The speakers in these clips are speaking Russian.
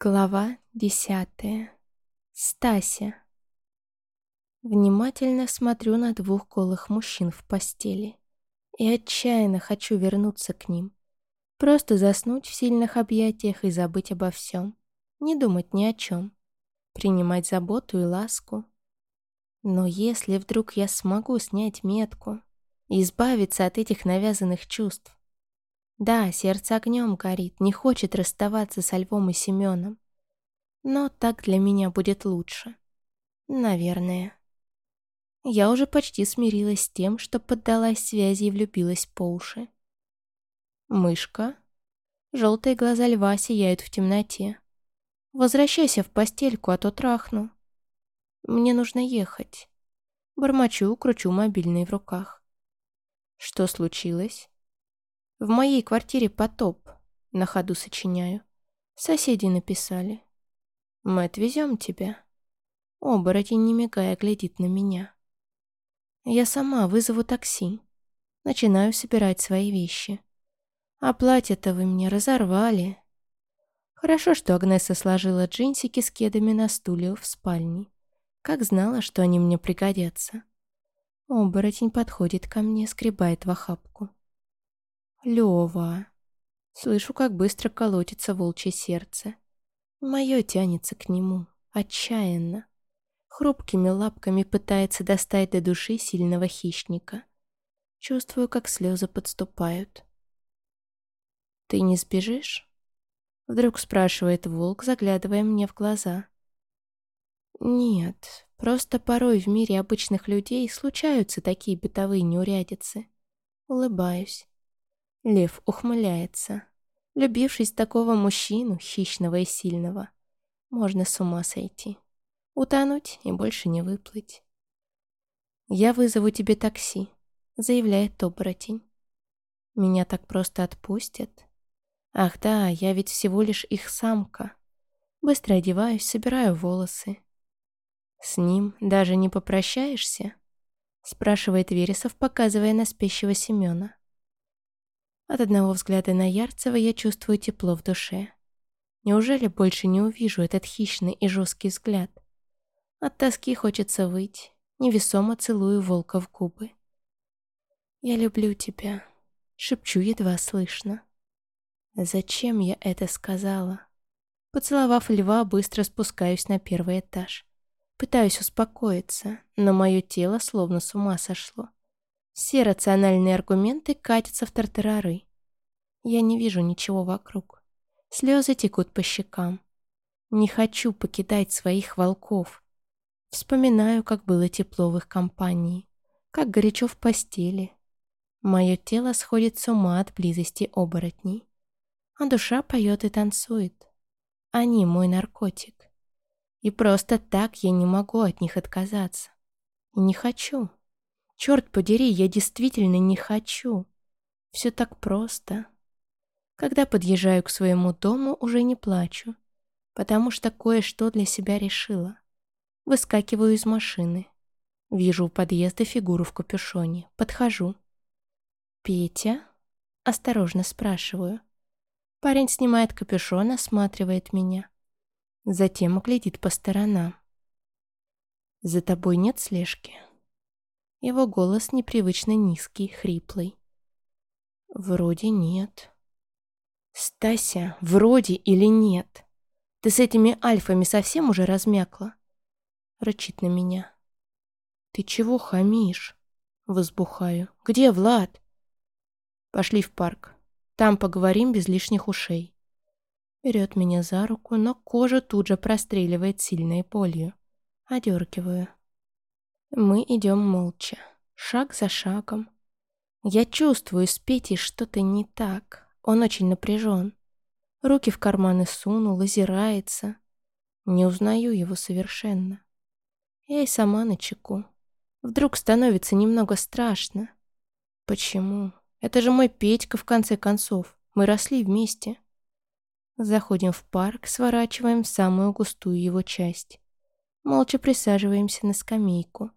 Глава десятая. Стася. Внимательно смотрю на двух голых мужчин в постели и отчаянно хочу вернуться к ним. Просто заснуть в сильных объятиях и забыть обо всем. Не думать ни о чем. Принимать заботу и ласку. Но если вдруг я смогу снять метку избавиться от этих навязанных чувств, да, сердце огнем горит, не хочет расставаться со Львом и Семеном. Но так для меня будет лучше. Наверное. Я уже почти смирилась с тем, что поддалась связи и влюбилась по уши. Мышка. Желтые глаза льва сияют в темноте. Возвращайся в постельку, а то трахну. Мне нужно ехать. Бормочу, кручу мобильный в руках. Что случилось? В моей квартире потоп. На ходу сочиняю. Соседи написали. Мы отвезем тебя. Оборотень, не мигая, глядит на меня. Я сама вызову такси. Начинаю собирать свои вещи. А платье-то вы мне разорвали. Хорошо, что Агнеса сложила джинсики с кедами на стуле в спальне. Как знала, что они мне пригодятся. Оборотень подходит ко мне, скребает в охапку. Лёва. Слышу, как быстро колотится волчье сердце. Мое тянется к нему, отчаянно. Хрупкими лапками пытается достать до души сильного хищника. Чувствую, как слезы подступают. «Ты не сбежишь?» Вдруг спрашивает волк, заглядывая мне в глаза. «Нет, просто порой в мире обычных людей случаются такие бытовые неурядицы». Улыбаюсь. Лев ухмыляется. Любившись такого мужчину, хищного и сильного, можно с ума сойти. Утонуть и больше не выплыть. «Я вызову тебе такси», — заявляет оборотень. «Меня так просто отпустят?» «Ах да, я ведь всего лишь их самка». Быстро одеваюсь, собираю волосы. «С ним даже не попрощаешься?» — спрашивает Вересов, показывая на спящего Семена. От одного взгляда на Ярцева я чувствую тепло в душе. Неужели больше не увижу этот хищный и жесткий взгляд? От тоски хочется выйти, невесомо целую волка в губы. «Я люблю тебя», — шепчу едва слышно. Зачем я это сказала? Поцеловав льва, быстро спускаюсь на первый этаж. Пытаюсь успокоиться, но мое тело словно с ума сошло. Все рациональные аргументы катятся в тартарары. Я не вижу ничего вокруг. Слезы текут по щекам. Не хочу покидать своих волков. Вспоминаю, как было тепло в их компании, как горячо в постели. Мое тело сходит с ума от близости оборотней. А душа поет и танцует. Они мой наркотик. И просто так я не могу от них отказаться. И не хочу. Черт подери, я действительно не хочу. Все так просто. Когда подъезжаю к своему дому, уже не плачу, потому что кое-что для себя решила. Выскакиваю из машины. Вижу у подъезда фигуру в капюшоне. Подхожу. «Петя?» Осторожно спрашиваю. Парень снимает капюшон, осматривает меня. Затем глядит по сторонам. «За тобой нет слежки?» Его голос непривычно низкий, хриплый. «Вроде нет». «Стася, вроде или нет? Ты с этими альфами совсем уже размякла?» Рычит на меня. «Ты чего хамишь?» Возбухаю. «Где Влад?» «Пошли в парк. Там поговорим без лишних ушей». Берет меня за руку, но кожа тут же простреливает сильной болью. Одергиваю. Мы идем молча, шаг за шагом. Я чувствую с Петей что-то не так. Он очень напряжен. Руки в карманы сунул, озирается. Не узнаю его совершенно. Я и сама на чеку. Вдруг становится немного страшно. Почему? Это же мой Петька, в конце концов. Мы росли вместе. Заходим в парк, сворачиваем в самую густую его часть. Молча присаживаемся на скамейку.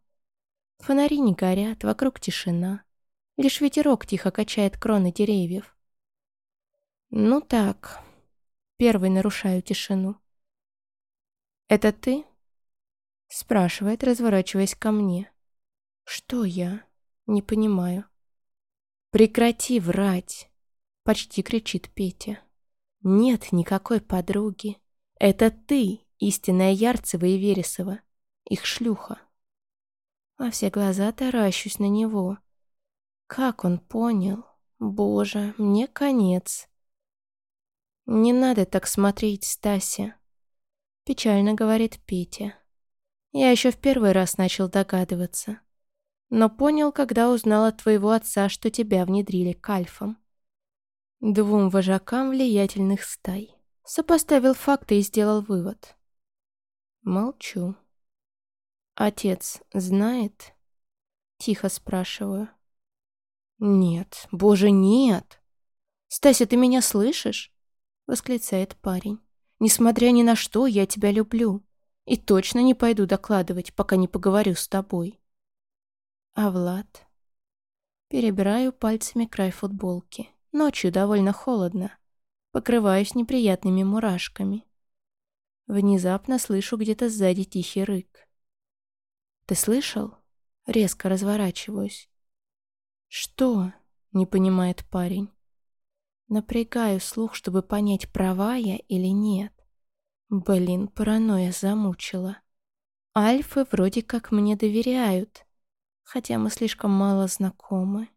Фонари не горят, вокруг тишина. Лишь ветерок тихо качает кроны деревьев. Ну так, первый нарушаю тишину. «Это ты?» Спрашивает, разворачиваясь ко мне. «Что я?» Не понимаю. «Прекрати врать!» Почти кричит Петя. «Нет никакой подруги. Это ты, истинная Ярцева и Вересова, их шлюха». А все глаза таращусь на него. Как он понял? Боже, мне конец. «Не надо так смотреть, Стася», — печально говорит Петя. Я еще в первый раз начал догадываться. Но понял, когда узнал от твоего отца, что тебя внедрили к альфам. Двум вожакам влиятельных стай. Сопоставил факты и сделал вывод. Молчу. «Отец знает?» Тихо спрашиваю. «Нет, боже, нет!» «Стася, ты меня слышишь?» Восклицает парень. «Несмотря ни на что, я тебя люблю. И точно не пойду докладывать, пока не поговорю с тобой. А Влад? Перебираю пальцами край футболки. Ночью довольно холодно. Покрываюсь неприятными мурашками. Внезапно слышу где-то сзади тихий рык. «Ты слышал?» Резко разворачиваюсь. «Что?» — не понимает парень. Напрягаю слух, чтобы понять, права я или нет. Блин, паранойя замучила. Альфы вроде как мне доверяют, хотя мы слишком мало знакомы.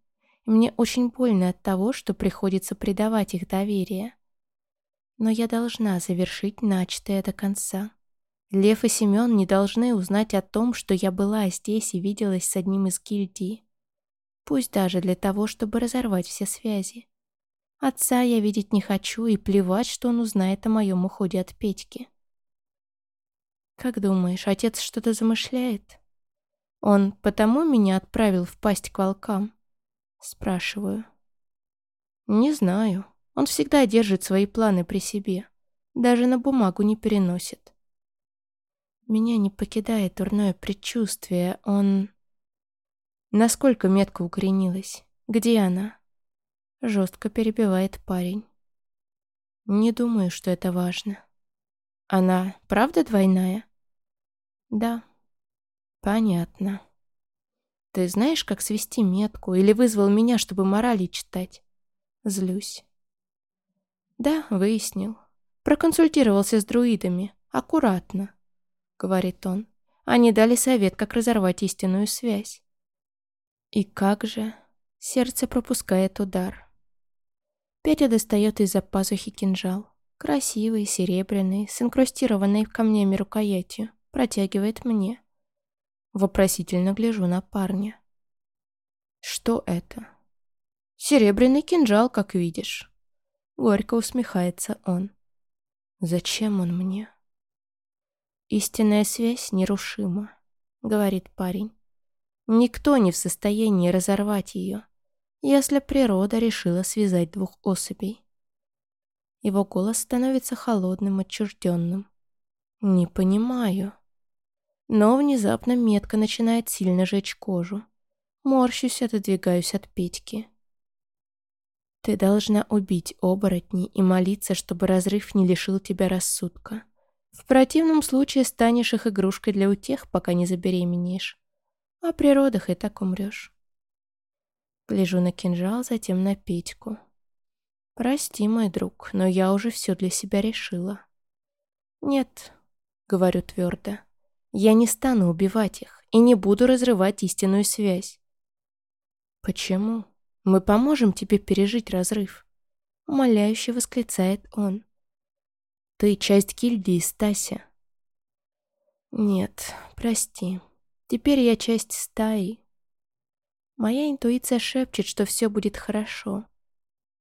И мне очень больно от того, что приходится предавать их доверие. Но я должна завершить начатое до конца. Лев и Семен не должны узнать о том, что я была здесь и виделась с одним из гильдий. Пусть даже для того, чтобы разорвать все связи. Отца я видеть не хочу, и плевать, что он узнает о моем уходе от Петьки. Как думаешь, отец что-то замышляет? Он потому меня отправил в пасть к волкам? Спрашиваю. Не знаю. Он всегда держит свои планы при себе. Даже на бумагу не переносит. Меня не покидает дурное предчувствие. Он... Насколько метка укоренилась? Где она? Жестко перебивает парень. Не думаю, что это важно. Она правда двойная? Да. Понятно. Ты знаешь, как свести метку? Или вызвал меня, чтобы морали читать? Злюсь. Да, выяснил. Проконсультировался с друидами. Аккуратно, говорит он. Они дали совет, как разорвать истинную связь. И как же? Сердце пропускает удар. Петя достает из-за пазухи кинжал. Красивый, серебряный, с инкрустированной камнями рукоятью. Протягивает мне. Вопросительно гляжу на парня. Что это? Серебряный кинжал, как видишь. Горько усмехается он. Зачем он мне? Истинная связь нерушима, говорит парень. Никто не в состоянии разорвать ее если природа решила связать двух особей. Его голос становится холодным, отчужденным. Не понимаю. Но внезапно метка начинает сильно жечь кожу. Морщусь, отодвигаюсь от Петьки. Ты должна убить оборотней и молиться, чтобы разрыв не лишил тебя рассудка. В противном случае станешь их игрушкой для утех, пока не забеременеешь. А при родах и так умрешь. Гляжу на кинжал, затем на Петьку. «Прости, мой друг, но я уже все для себя решила». «Нет», — говорю твердо, — «я не стану убивать их и не буду разрывать истинную связь». «Почему? Мы поможем тебе пережить разрыв», — умоляюще восклицает он. «Ты часть гильдии, Стася». «Нет, прости. Теперь я часть стаи, Моя интуиция шепчет, что все будет хорошо.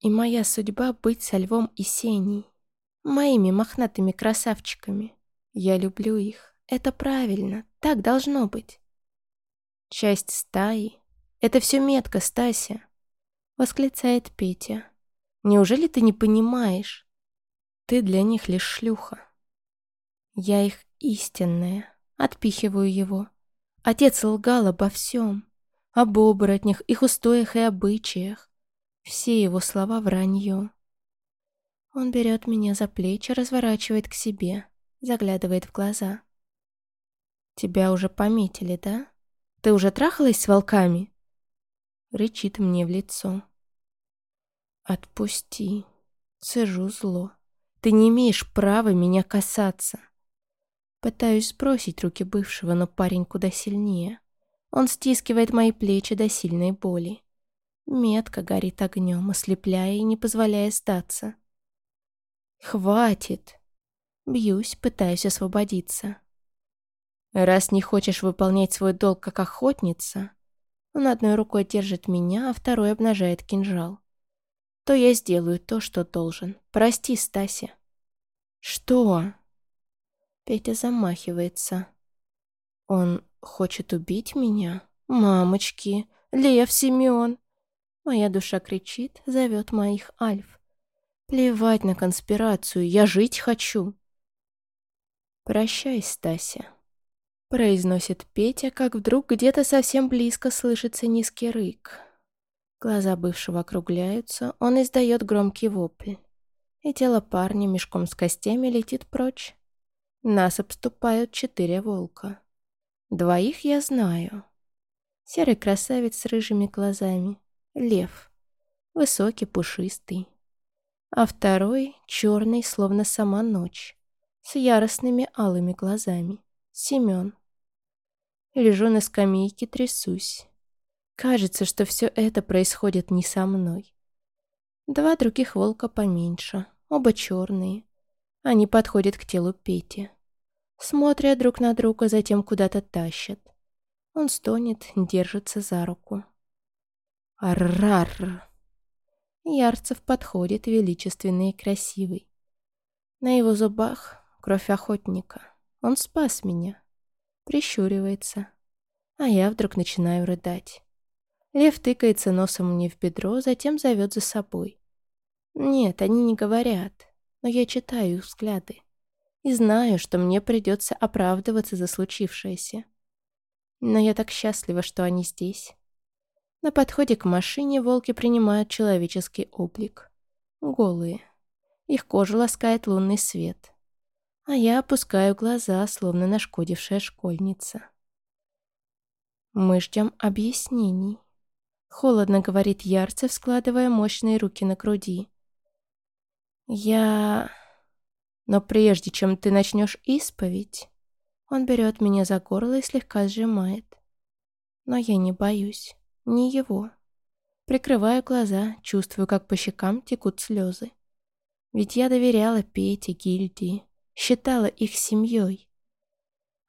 И моя судьба быть со львом и сеней. Моими мохнатыми красавчиками. Я люблю их. Это правильно. Так должно быть. Часть стаи. Это все метка, Стася. Восклицает Петя. Неужели ты не понимаешь? Ты для них лишь шлюха. Я их истинная. Отпихиваю его. Отец лгал обо всем об оборотнях, их устоях и обычаях. Все его слова вранье. Он берет меня за плечи, разворачивает к себе, заглядывает в глаза. «Тебя уже пометили, да? Ты уже трахалась с волками?» Рычит мне в лицо. «Отпусти!» Сижу зло. «Ты не имеешь права меня касаться!» Пытаюсь сбросить руки бывшего, но парень куда сильнее. Он стискивает мои плечи до сильной боли. Метка горит огнем, ослепляя и не позволяя сдаться. «Хватит!» Бьюсь, пытаюсь освободиться. Раз не хочешь выполнять свой долг как охотница, он одной рукой держит меня, а второй обнажает кинжал. То я сделаю то, что должен. Прости, Стася. Что? Петя замахивается. Он хочет убить меня? Мамочки, Лев Семен. Моя душа кричит, зовет моих альф. Плевать на конспирацию, я жить хочу. «Прощай, Стася», — произносит Петя, как вдруг где-то совсем близко слышится низкий рык. Глаза бывшего округляются, он издает громкий вопль. И тело парня мешком с костями летит прочь. Нас обступают четыре волка. Двоих я знаю. Серый красавец с рыжими глазами. Лев. Высокий, пушистый. А второй — черный, словно сама ночь с яростными алыми глазами. Семен. Лежу на скамейке, трясусь. Кажется, что все это происходит не со мной. Два других волка поменьше, оба черные. Они подходят к телу Пети. Смотрят друг на друга, затем куда-то тащат. Он стонет, держится за руку. Аррар! Ярцев подходит, величественный и красивый. На его зубах Кровь охотника. Он спас меня. Прищуривается. А я вдруг начинаю рыдать. Лев тыкается носом мне в бедро, затем зовет за собой. Нет, они не говорят, но я читаю их взгляды. И знаю, что мне придется оправдываться за случившееся. Но я так счастлива, что они здесь. На подходе к машине волки принимают человеческий облик. Голые. Их кожу ласкает лунный свет а я опускаю глаза, словно нашкодившая школьница. Мы ждем объяснений. Холодно говорит Ярцев, складывая мощные руки на груди. Я... Но прежде чем ты начнешь исповедь, он берет меня за горло и слегка сжимает. Но я не боюсь, не его. Прикрываю глаза, чувствую, как по щекам текут слезы. Ведь я доверяла Пете, гильдии, считала их семьей.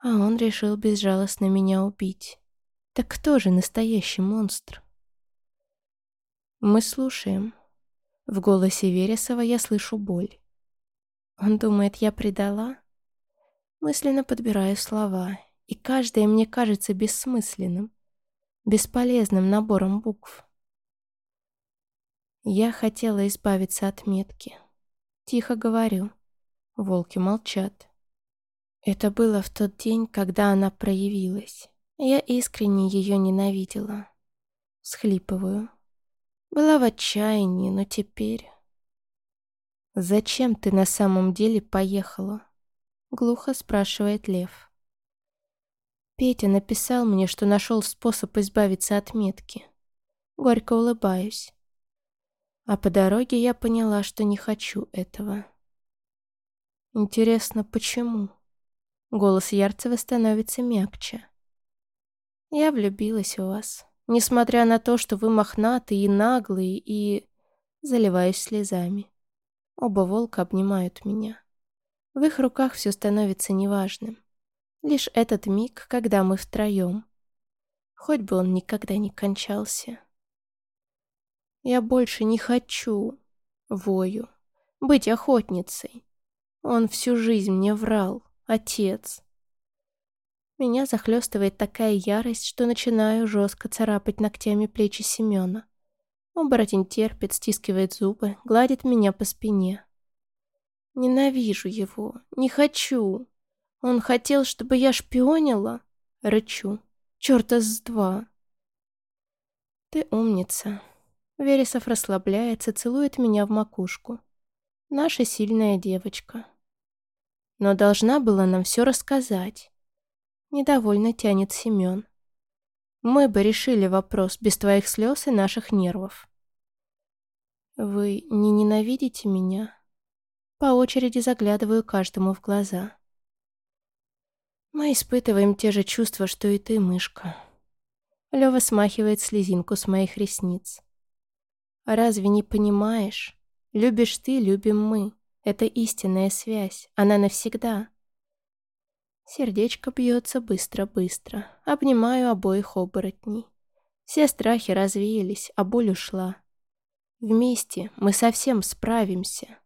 А он решил безжалостно меня убить. Так кто же настоящий монстр? Мы слушаем. В голосе Вересова я слышу боль. Он думает, я предала? Мысленно подбираю слова, и каждое мне кажется бессмысленным, бесполезным набором букв. Я хотела избавиться от метки. Тихо говорю. Волки молчат. Это было в тот день, когда она проявилась. Я искренне ее ненавидела. Схлипываю. Была в отчаянии, но теперь... «Зачем ты на самом деле поехала?» Глухо спрашивает Лев. Петя написал мне, что нашел способ избавиться от метки. Горько улыбаюсь. А по дороге я поняла, что не хочу этого. Интересно, почему? Голос Ярцева становится мягче. Я влюбилась в вас, несмотря на то, что вы мохнатые и наглые, и... Заливаюсь слезами. Оба волка обнимают меня. В их руках все становится неважным. Лишь этот миг, когда мы втроем. Хоть бы он никогда не кончался. Я больше не хочу, вою, быть охотницей. Он всю жизнь мне врал, отец. Меня захлестывает такая ярость, что начинаю жестко царапать ногтями плечи Семена. Оборотень терпит, стискивает зубы, гладит меня по спине. Ненавижу его, не хочу. Он хотел, чтобы я шпионила? Рычу. Чёрта с два. Ты умница. Вересов расслабляется, целует меня в макушку. Наша сильная девочка. но должна была нам все рассказать. Недовольно тянет Семен. Мы бы решили вопрос без твоих слез и наших нервов. Вы не ненавидите меня? По очереди заглядываю каждому в глаза. Мы испытываем те же чувства, что и ты, мышка. Лёва смахивает слезинку с моих ресниц. Разве не понимаешь? Любишь ты, любим мы. Это истинная связь, она навсегда. Сердечко бьется быстро-быстро. Обнимаю обоих оборотней. Все страхи развеялись, а боль ушла. Вместе мы совсем справимся.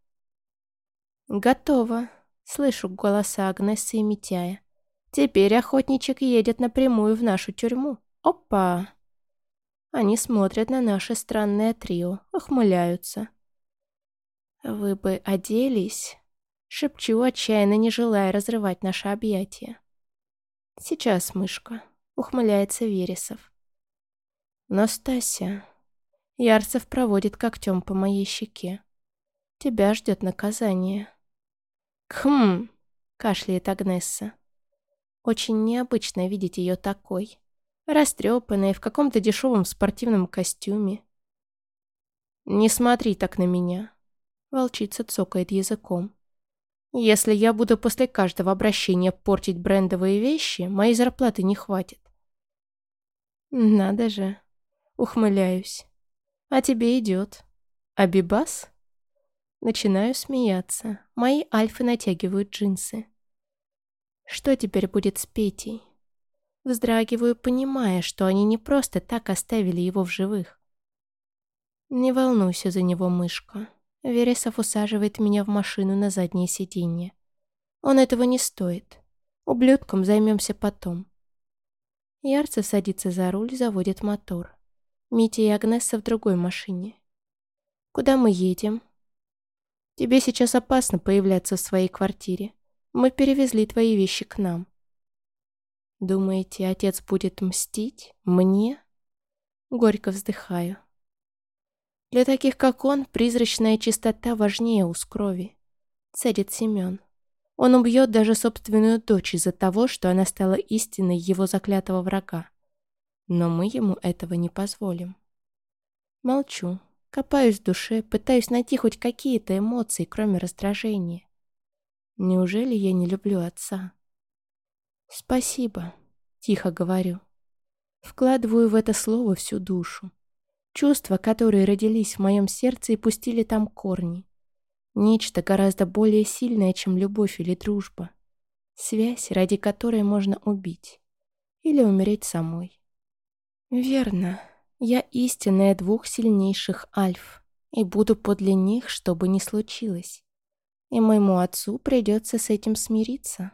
Готово. Слышу голоса Агнессы и Митяя. Теперь охотничек едет напрямую в нашу тюрьму. Опа! Они смотрят на наше странное трио, ухмыляются. «Вы бы оделись?» Шепчу, отчаянно не желая разрывать наше объятие. «Сейчас, мышка», — ухмыляется Вересов. «Настасья...» Ярцев проводит когтем по моей щеке. «Тебя ждет наказание». «Кхм!» — кашляет Агнесса. Очень необычно видеть ее такой. Растрепанной, в каком-то дешевом спортивном костюме. «Не смотри так на меня», — волчица цокает языком. Если я буду после каждого обращения портить брендовые вещи, моей зарплаты не хватит. Надо же. Ухмыляюсь. А тебе идет. А Бибас? Начинаю смеяться. Мои альфы натягивают джинсы. Что теперь будет с Петей? Вздрагиваю, понимая, что они не просто так оставили его в живых. Не волнуйся за него, мышка. Вересов усаживает меня в машину на заднее сиденье. Он этого не стоит. Ублюдком займемся потом. Ярцев садится за руль, заводит мотор. Митя и Агнесса в другой машине. «Куда мы едем?» «Тебе сейчас опасно появляться в своей квартире. Мы перевезли твои вещи к нам». «Думаете, отец будет мстить? Мне?» Горько вздыхаю. Для таких, как он, призрачная чистота важнее уз крови. Цедит Семен. Он убьет даже собственную дочь из-за того, что она стала истиной его заклятого врага. Но мы ему этого не позволим. Молчу, копаюсь в душе, пытаюсь найти хоть какие-то эмоции, кроме раздражения. Неужели я не люблю отца? Спасибо, тихо говорю. Вкладываю в это слово всю душу. Чувства, которые родились в моем сердце и пустили там корни. Нечто гораздо более сильное, чем любовь или дружба. Связь, ради которой можно убить. Или умереть самой. Верно. Я истинная двух сильнейших альф. И буду подле них, что бы ни случилось. И моему отцу придется с этим смириться.